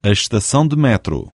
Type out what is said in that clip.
a estação de metro.